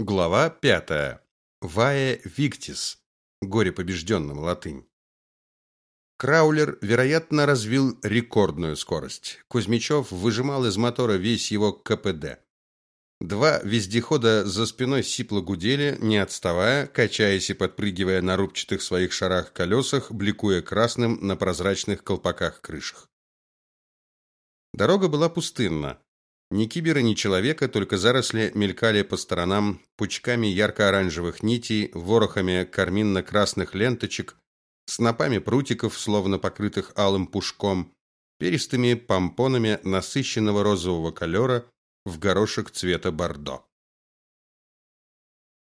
Глава пятая. Вае Виктис. Горе побежденным латынь. Краулер, вероятно, развил рекордную скорость. Кузьмичев выжимал из мотора весь его КПД. Два вездехода за спиной сипло гудели, не отставая, качаясь и подпрыгивая на рубчатых своих шарах колесах, бликуя красным на прозрачных колпаках крышах. Дорога была пустынна. Ни кибера, ни человека, только заросли мелькали по сторонам пучками ярко-оранжевых нитей, ворохами карминно-красных ленточек, снопами прутиков, словно покрытых алым пушком, перистыми помпонами насыщенного розового колера в горошек цвета бордо.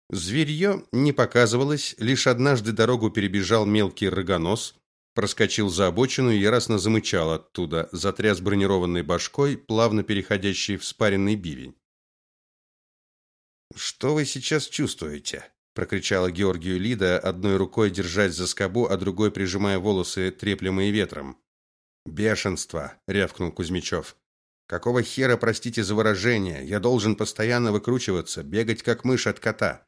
Зверье не показывалось, лишь однажды дорогу перебежал мелкий рогонос, проскочил за обочину и яростно замычал оттуда, затряс бронированной башкой, плавно переходящий в спаренный бивень. Что вы сейчас чувствуете? прокричала Георгию Лида, одной рукой держась за скобу, а другой прижимая волосы, треплемые ветром. Бешенство, рявкнул Кузьмичев. Какого хера, простите за выражение, я должен постоянно выкручиваться, бегать как мышь от кота.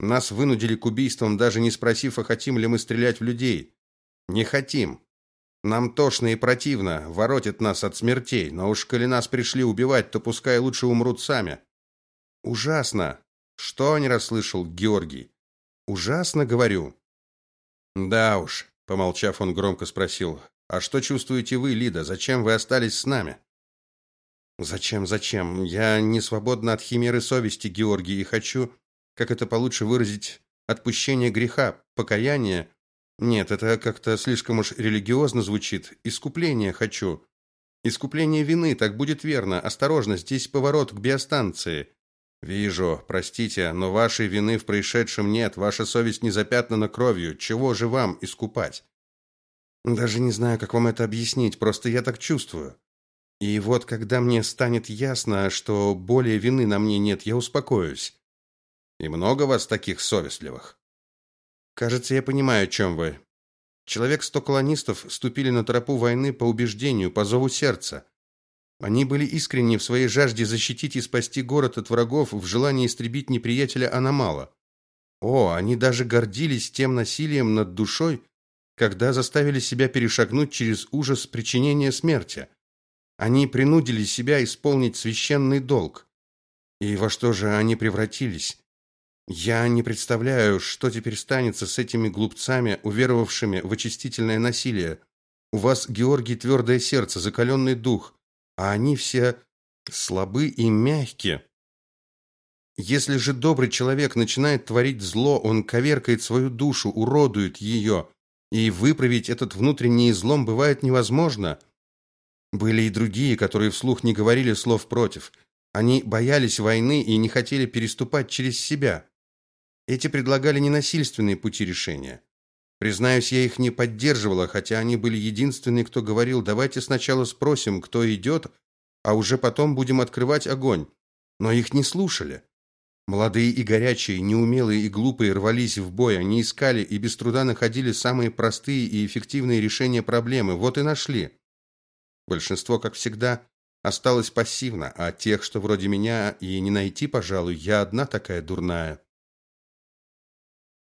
Нас вынудили к убийствам, даже не спросив, а хотим ли мы стрелять в людей. Не хотим. Нам тошно и противно, воротит нас от смертей, но уж коли нас пришли убивать, то пускай лучше умрут сами. Ужасно. Что не расслышал Георгий? Ужасно, говорю. Да уж, помолчав, он громко спросил: "А что чувствуете вы, Лида? Зачем вы остались с нами?" Зачем, зачем? Я не свободна от химеры совести, Георгий, и хочу, как это получше выразить, отпущение греха, покаяние нет, это как-то слишком уж религиозно звучит. Искупление хочу. Искупление вины, так будет верно. Осторожно, здесь поворот к биостанции. Вижу, простите, но вашей вины в происшедшем нет. Ваша совесть не запятнана кровью. Чего же вам искупать? Даже не знаю, как вам это объяснить, просто я так чувствую. И вот когда мне станет ясно, что более вины на мне нет, я успокоюсь. И много вас таких совестливых? Кажется, я понимаю, о чем вы. Человек сто колонистов вступили на тропу войны по убеждению, по зову сердца. Они были искренни в своей жажде защитить и спасти город от врагов, в желании истребить неприятеля Аномала. О, они даже гордились тем насилием над душой, когда заставили себя перешагнуть через ужас причинения смерти. Они принудили себя исполнить священный долг. И во что же они превратились? Я не представляю, что теперь станется с этими глупцами, уверовавшими в очистительное насилие. У вас, Георгий, твердое сердце, закаленный дух, а они все слабы и мягкие. Если же добрый человек начинает творить зло, он коверкает свою душу, уродует ее, и выправить этот внутренний излом бывает невозможно. Были и другие, которые вслух не говорили слов против. Они боялись войны и не хотели переступать через себя. Эти предлагали ненасильственные пути решения. Признаюсь, я их не поддерживала, хотя они были единственные, кто говорил: "Давайте сначала спросим, кто идет, а уже потом будем открывать огонь". Но их не слушали. Молодые и горячие, неумелые и глупые рвались в бой, они искали и без труда находили самые простые и эффективные решения проблемы. Вот и нашли. Большинство, как всегда, осталось пассивно, а тех, что вроде меня, и не найти, пожалуй, я одна такая дурная.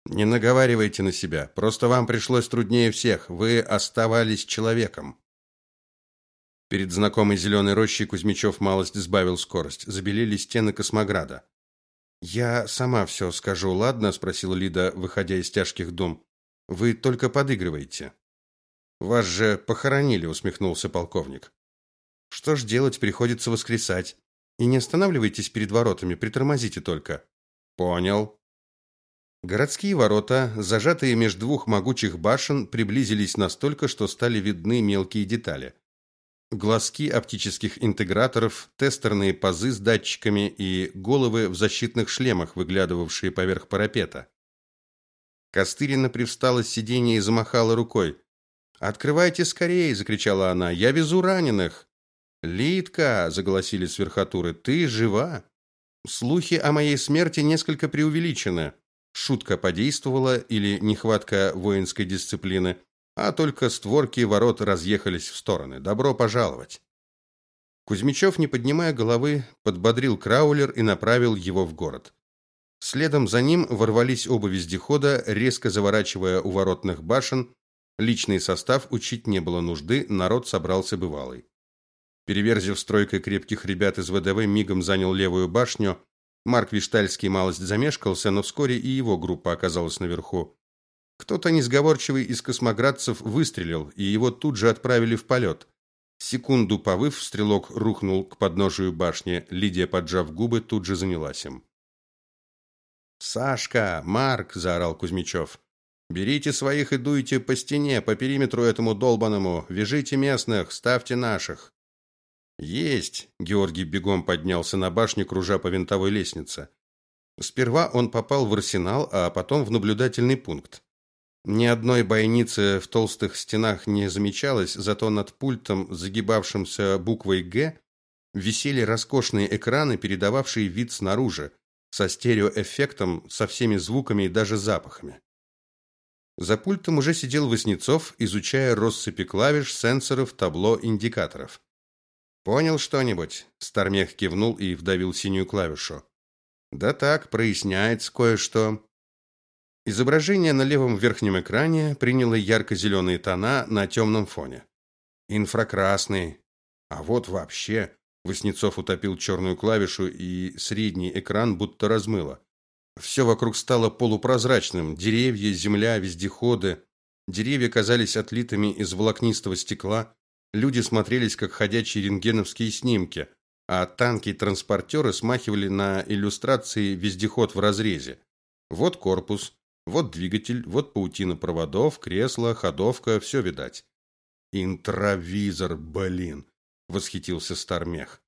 Не наговаривайте на себя. Просто вам пришлось труднее всех. Вы оставались человеком. Перед знакомой зеленой рощей Кузьмичев малость сбавил скорость. Забелели стены космограда. Я сама все скажу, ладно, спросила Лида, выходя из тяжких дум. Вы только подыгрываете. Вас же похоронили, усмехнулся полковник. Что ж делать, приходится воскресать. И не останавливайтесь перед воротами, притормозите только. Понял. Городские ворота, зажатые между двух могучих башен, приблизились настолько, что стали видны мелкие детали. Глазки оптических интеграторов, тестерные пазы с датчиками и головы в защитных шлемах, выглядывавшие поверх парапета. Костырина привстала с сиденья и замахала рукой. "Открывайте скорее!" закричала она. "Я везу раненых!" "Лидка!" заголосили с верхотуры. "Ты жива?" Слухи о моей смерти несколько преувеличены шутка подействовала или нехватка воинской дисциплины, а только створки ворот разъехались в стороны. Добро пожаловать. Кузьмичев, не поднимая головы, подбодрил Краулер и направил его в город. Следом за ним ворвались оба вездехода, резко заворачивая у воротных башен. Личный состав учить не было нужды, народ собрался бывалый. Переверзив стройкой крепких ребят из ВДВ, мигом занял левую башню. Марк Виштальский малость замешкался, но вскоре и его группа оказалась наверху. Кто-то несговорчивый из космоградцев выстрелил, и его тут же отправили в полет. Секунду повыв, стрелок рухнул к подножию башни. Лидия, поджав губы, тут же занялась им. «Сашка! Марк!» – заорал Кузьмичев. «Берите своих и дуйте по стене, по периметру этому долбаному, вяжите местных, ставьте наших». «Есть!» – Георгий бегом поднялся на башню, кружа по винтовой лестнице. Сперва он попал в арсенал, а потом в наблюдательный пункт. Ни одной бойницы в толстых стенах не замечалось, зато над пультом, загибавшимся буквой «Г», висели роскошные экраны, передававшие вид снаружи, со стереоэффектом, со всеми звуками и даже запахами. За пультом уже сидел Васнецов, изучая россыпи клавиш, сенсоров, табло, индикаторов. Понял что-нибудь? Стармех кивнул и вдавил синюю клавишу. Да так, проясняется кое-что. Изображение на левом верхнем экране приняло ярко-зеленые тона на темном фоне. Инфракрасный. А вот вообще Васнецов утопил черную клавишу, и средний экран будто размыло. Все вокруг стало полупрозрачным: деревья, земля, вездеходы. Деревья казались отлитыми из волокнистого стекла, люди смотрелись как ходячие рентгеновские снимки, а танки и транспортеры смахивали на иллюстрации вездеход в разрезе. Вот корпус, вот двигатель, вот паутина проводов, кресло, ходовка, все видать. Интровизор, блин, восхитился Стармех.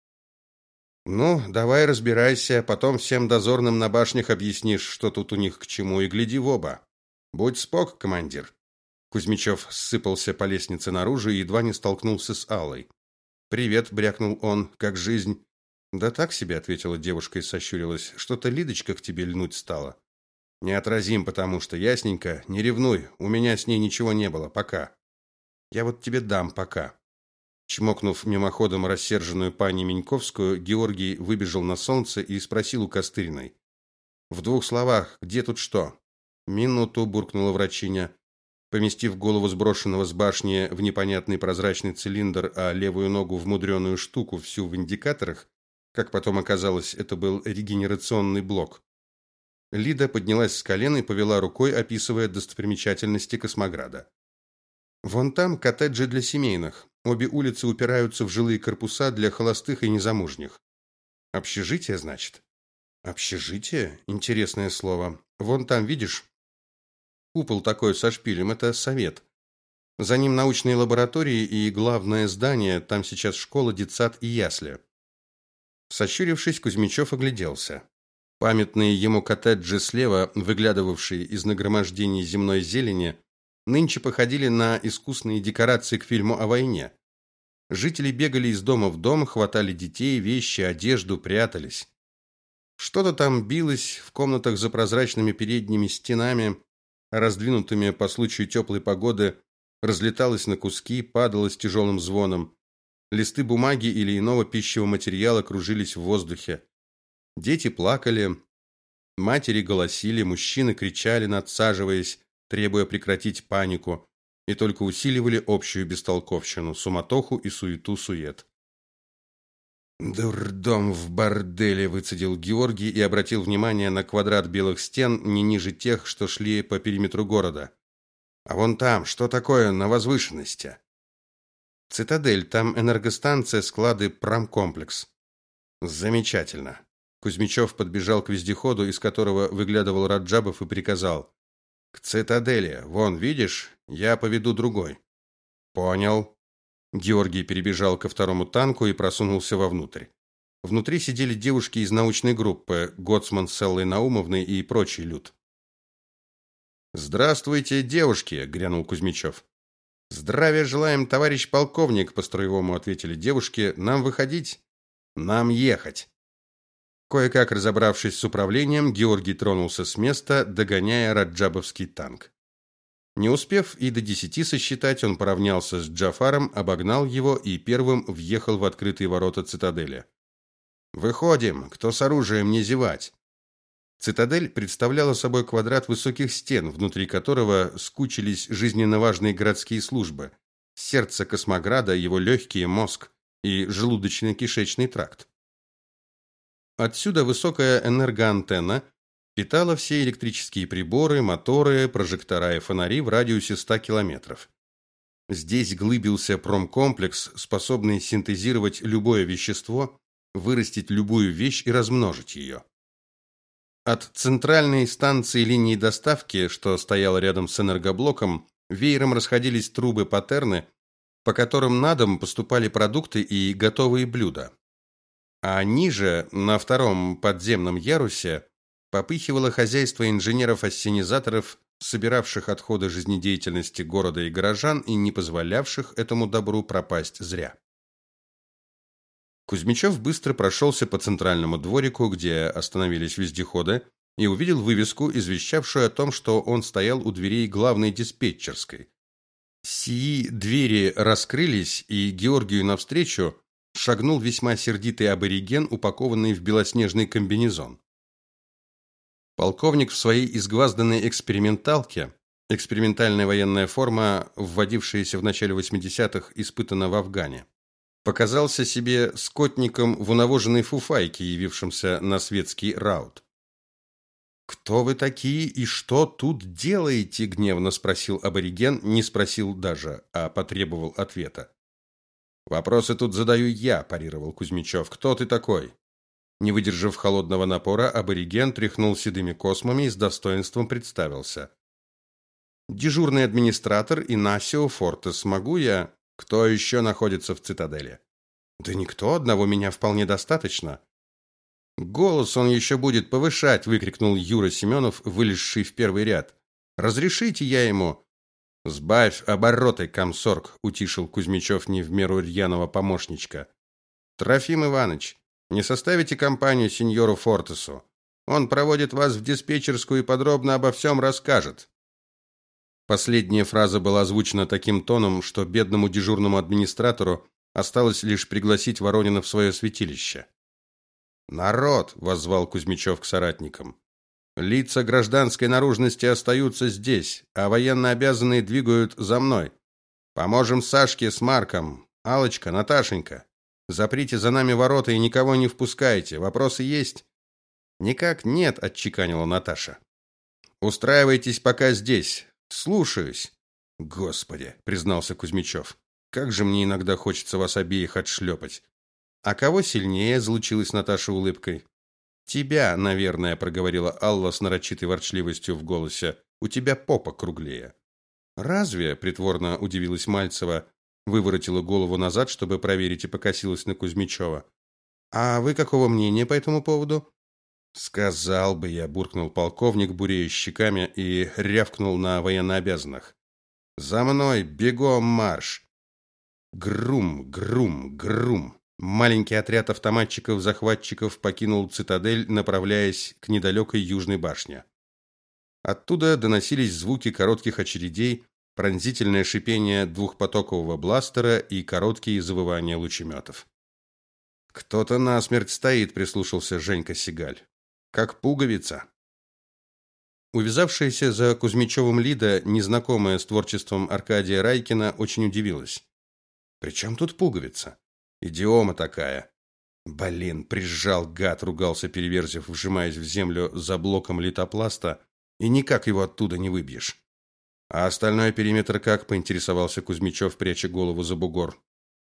Ну, давай разбирайся, потом всем дозорным на башнях объяснишь, что тут у них к чему, и гляди в оба. Будь спок, командир. Кузьмичев сыпался по лестнице наружу и едва не столкнулся с Аллой. Привет, брякнул он. Как жизнь? Да так себе, ответила девушка и сощурилась. Что-то Лидочка к тебе льнуть стала. Неотразим, потому что ясненько, не ревнуй, у меня с ней ничего не было, пока. Я вот тебе дам пока. Чмокнув мимоходом рассерженную пани Меньковскую, Георгий выбежал на солнце и спросил у Костыриной: "В двух словах, где тут что?" "Минуту", буркнула врачиня, поместив голову сброшенного с башни в непонятный прозрачный цилиндр, а левую ногу в мудреную штуку, всю в индикаторах. Как потом оказалось, это был регенерационный блок. Лида поднялась с колена и повела рукой, описывая достопримечательности Космограда. Вон там коттеджи для семейных. Обе улицы упираются в жилые корпуса для холостых и незамужних. Общежитие, значит? Общежитие? Интересное слово. Вон там, видишь? Купол такой со шпилем это совет. За ним научные лаборатории и главное здание, там сейчас школа, детсад и ясли. Сощурившись, Кузьмичев огляделся. Памятные ему коттеджи слева, выглядывавшие из нагромождений земной зелени, нынче походили на искусные декорации к фильму о войне. Жители бегали из дома в дом, хватали детей, вещи, одежду, прятались. Что-то там билось в комнатах за прозрачными передними стенами, раздвинутыми по случаю теплой погоды, разлеталось на куски, падало с тяжелым звоном. Листы бумаги или иного пищевого материала кружились в воздухе. Дети плакали, матери голосили, мужчины кричали, надсаживаясь, требуя прекратить панику, и только усиливали общую бестолковщину, суматоху и суету-сует. Дурдом в борделе, выцедил Георгий и обратил внимание на квадрат белых стен не ниже тех, что шли по периметру города. А вон там, что такое на возвышенности? Цитадель, там энергостанция, склады, промкомплекс. Замечательно. Кузьмичев подбежал к вездеходу, из которого выглядывал Раджабов и приказал: "К цитадели. Вон, видишь? Я поведу другой". "Понял". Георгий перебежал ко второму танку и просунулся вовнутрь. Внутри сидели девушки из научной группы, Гоцман с Эллой Наумовной и прочий люд. "Здравствуйте, девушки", грянул Кузьмичев. "Здравия желаем, товарищ полковник", по-строевому ответили девушки. "Нам выходить, нам ехать". Кое-как разобравшись с управлением, Георгий тронулся с места, догоняя раджабовский танк. Не успев и до десяти сосчитать, он поравнялся с Джафаром, обогнал его и первым въехал в открытые ворота цитадели. Выходим, кто с оружием не зевать. Цитадель представляла собой квадрат высоких стен, внутри которого скучились жизненно важные городские службы: сердце Космограда, его легкие, мозг и желудочно-кишечный тракт. Отсюда высокая энергоантенна питала все электрические приборы, моторы, прожектора и фонари в радиусе 100 километров. Здесь глыбился промкомплекс, способный синтезировать любое вещество, вырастить любую вещь и размножить ее. От центральной станции линии доставки, что стояла рядом с энергоблоком, веером расходились трубы патерны, по которым на дом поступали продукты и готовые блюда. А ниже, на втором подземном ярусе, попыхивало хозяйство инженеров-ассенизаторов, собиравших отходы жизнедеятельности города и горожан и не позволявших этому добру пропасть зря. Кузьмичев быстро прошелся по центральному дворику, где остановились вездеходы, и увидел вывеску, извещавшую о том, что он стоял у дверей главной диспетчерской. Сии двери раскрылись, и Георгию навстречу шагнул весьма сердитый абориген, упакованный в белоснежный комбинезон. Полковник в своей изгвазданной эксперименталке, экспериментальная военная форма, вводившаяся в начале 80-х, испытана в Афгане, показался себе скотником в унавоженной фуфайке, явившимся на светский раут. Кто вы такие и что тут делаете? гневно спросил абориген, не спросил даже, а потребовал ответа. Вопросы тут задаю я, парировал Кузьмичев. Кто ты такой? Не выдержав холодного напора, абориген тряхнул седыми космами и с достоинством представился. Дежурный администратор Инасио Фортес. Могу я? Кто еще находится в цитадели? Да никто, одного меня вполне достаточно. Голос он еще будет повышать, выкрикнул Юра Семенов, вылезший в первый ряд. Разрешите я ему? Сбавь обороты, комсорг, утишил Кузьмичев не в меру рьяного помощничка. Трофим Иванович, не составите компанию сеньору Фортесу. Он проводит вас в диспетчерскую и подробно обо всем расскажет. Последняя фраза была озвучена таким тоном, что бедному дежурному администратору осталось лишь пригласить Воронина в свое святилище. Народ, воззвал Кузьмичев к соратникам. Лица гражданской наружности остаются здесь, а военнообязанные двигают за мной. Поможем Сашке с Марком. Алочка, Наташенька, Заприте за нами ворота и никого не впускайте. Вопросы есть? Никак нет, отчеканила Наташа. Устраивайтесь пока здесь. Слушаюсь. Господи, признался Кузьмичев. Как же мне иногда хочется вас обеих отшлепать. А кого сильнее, залучилась Наташа улыбкой. Тебя, наверное, проговорила Алла с нарочитой ворчливостью в голосе. У тебя попа круглее. Разве? притворно удивилась Мальцева выворотила голову назад, чтобы проверить, и покосилась на Кузьмичева. А вы какого мнения по этому поводу? Сказал бы я, буркнул полковник, бурея щеками и рявкнул на военнообязанных. За мной, бегом марш. Грум, грум, грум. Маленький отряд автоматчиков-захватчиков покинул цитадель, направляясь к недалекой южной башне. Оттуда доносились звуки коротких очередей, пронзительное шипение двухпотокового бластера и короткие завывания лучеметов. Кто-то насмерть стоит, прислушался Женька Сигаль. Как пуговица. Увязавшаяся за Кузьмичевым Лида, незнакомая с творчеством Аркадия Райкина, очень удивилась. «При чем тут пуговица? Идиома такая». «Блин, прижал гад», — ругался Переверзев, вжимаясь в землю за блоком литопласта, «и никак его оттуда не выбьешь». А остальной периметр как, поинтересовался Кузьмичев, пряча голову за бугор.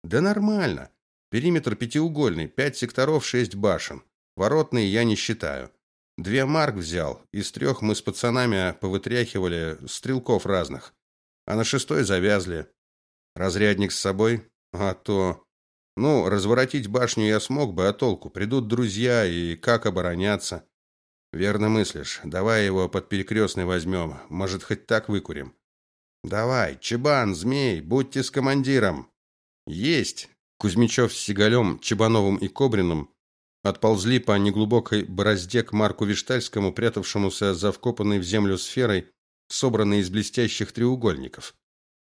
Да нормально. Периметр пятиугольный, пять секторов, шесть башен. Воротные я не считаю. Две марк взял, из трех мы с пацанами повытряхивали стрелков разных. А на шестой завязли. Разрядник с собой? А то... Ну, разворотить башню я смог бы, а толку? Придут друзья, и как обороняться? Верно мыслишь. Давай его под перекрестный возьмем. Может, хоть так выкурим. Давай, Чебан, Змей, будьте с командиром. Есть. Кузьмичев с Сигалем, Чебановым и Кобриным отползли по неглубокой борозде к Марку Виштальскому, прятавшемуся за вкопанной в землю сферой, собранной из блестящих треугольников.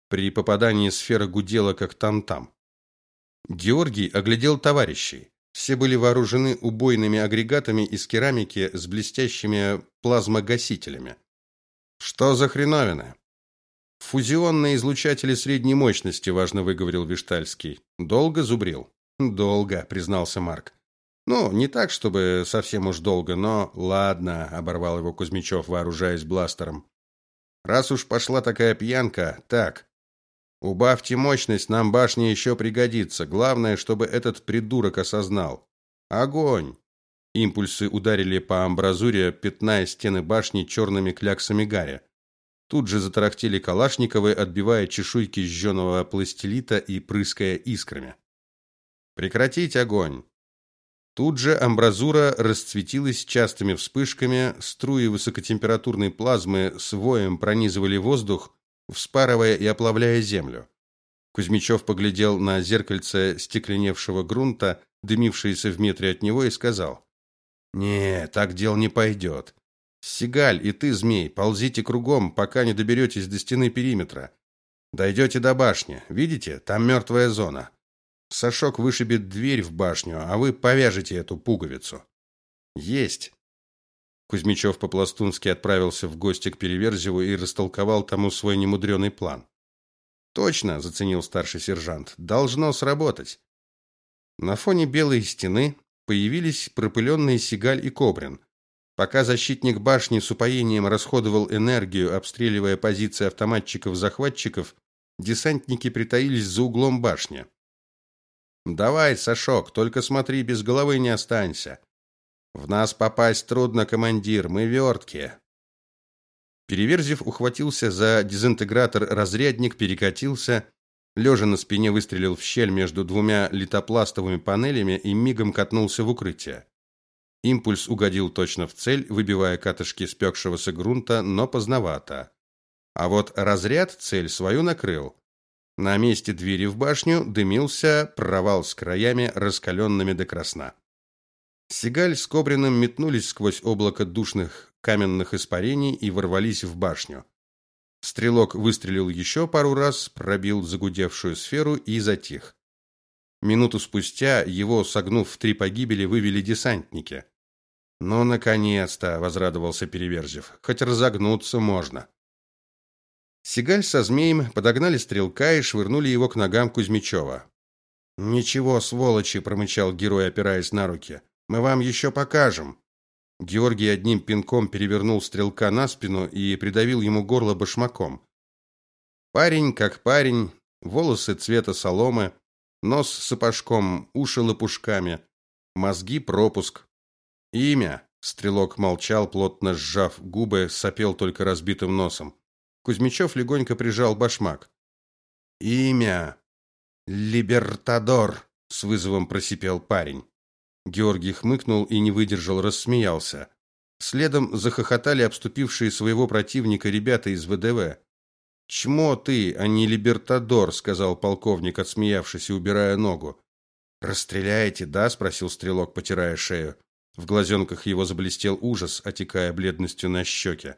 При попадании сфера гудела как там-там. Георгий оглядел товарищей. Все были вооружены убойными агрегатами из керамики с блестящими плазмогасителями. Что за хреновина? Фузионные излучатели средней мощности, важно выговорил Виштальский. Долго зубрил. Долго, признался Марк. Ну, не так, чтобы совсем уж долго, но ладно, оборвал его Кузьмичев, вооружаясь бластером. Раз уж пошла такая пьянка, так. Убавьте мощность, нам башня еще пригодится. Главное, чтобы этот придурок осознал. Огонь. Импульсы ударили по амбразуре, пятная стены башни черными кляксами гаря. Тут же затарахтели калашниковы, отбивая чешуйки жженого пластилита и прыская искрами. Прекратить огонь. Тут же амбразура расцветилась частыми вспышками, струи высокотемпературной плазмы с воем пронизывали воздух, вспарывая и оплавляя землю. Кузьмичев поглядел на зеркальце стекленевшего грунта, дымившееся в метре от него, и сказал: "Не, так дел не пойдет. Сигаль и ты, змей, ползите кругом, пока не доберетесь до стены периметра. Дойдете до башни. Видите? Там мертвая зона. Сашок вышибет дверь в башню, а вы повяжете эту пуговицу. Есть. Кузьмичев по-пластунски отправился в гости к Переверзеву и растолковал тому свой немудрёный план. Точно, заценил старший сержант. Должно сработать. На фоне белой стены появились пропыленные Сигаль и Кобрин. Пока защитник башни с упоением расходовал энергию, обстреливая позиции автоматчиков-захватчиков, десантники притаились за углом башни. Давай, Сашок, только смотри, без головы не останься. В нас попасть трудно, командир, мы верткие. Переверзев ухватился за дезинтегратор-разрядник, перекатился, лежа на спине выстрелил в щель между двумя литопластовыми панелями и мигом катнулся в укрытие. Импульс угодил точно в цель, выбивая катышки спекшегося грунта, но поздновато. А вот разряд цель свою накрыл. На месте двери в башню дымился провал с краями, раскаленными до красна. Сигаль с Кобриным метнулись сквозь облако душных каменных испарений и ворвались в башню. Стрелок выстрелил еще пару раз, пробил загудевшую сферу и затих. Минуту спустя его, согнув в три погибели, вывели десантники. «Ну, наконец-то!» — возрадовался Переверзев. «Хоть разогнуться можно». Сигаль со змеем подогнали стрелка и швырнули его к ногам Кузьмичева. «Ничего, сволочи!» — промычал герой, опираясь на руки. «Мы вам еще покажем!» Георгий одним пинком перевернул стрелка на спину и придавил ему горло башмаком. Парень как парень, волосы цвета соломы, нос сапожком, уши лопушками, мозги пропуск. Имя. Стрелок молчал, плотно сжав губы, сопел только разбитым носом. Кузьмичев легонько прижал башмак. Имя Либертадор, с вызовом просипел парень. Георгий хмыкнул и не выдержал, рассмеялся. Следом захохотали обступившие своего противника ребята из ВДВ. "Чмо ты, а не Либертадор", сказал полковник, отсмеявшись и убирая ногу. "Расстреляете, да?" спросил стрелок, потирая шею. В глазенках его заблестел ужас, отекая бледностью на щеке.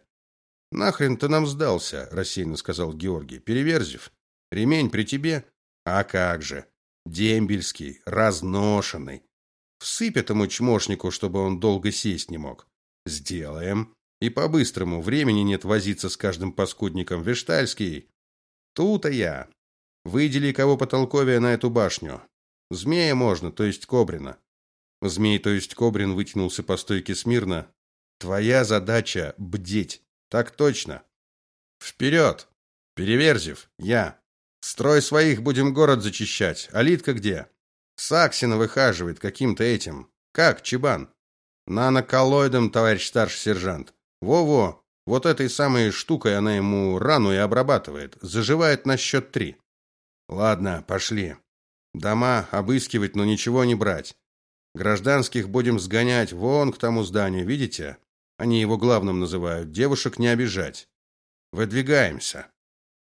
Нахрен ты нам сдался, рассеянно сказал Георгий. Переверзев. Ремень при тебе? А как же? Дембельский, разношенный. Всыпь этому чмошнику, чтобы он долго сесть не мог. Сделаем. И по-быстрому, времени нет возиться с каждым паскудником. Вештальский. Тут-то я. Выдели кого потолковее на эту башню. Змея можно, то есть Кобрина. Змей, то есть Кобрин, вытянулся по стойке смирно. Твоя задача бдеть. Так точно. Вперед! Переверзев, я. Строй своих, будем город зачищать. Алитка где? Саксина выхаживает каким-то этим. Как, Чебан? Наноколлоидом, товарищ старший сержант. Во-во, вот этой самой штукой она ему рану и обрабатывает. Заживает на счет три. Ладно, пошли. Дома обыскивать, но ничего не брать. Гражданских будем сгонять вон к тому зданию, видите? Они его главным называют. Девушек не обижать. Выдвигаемся.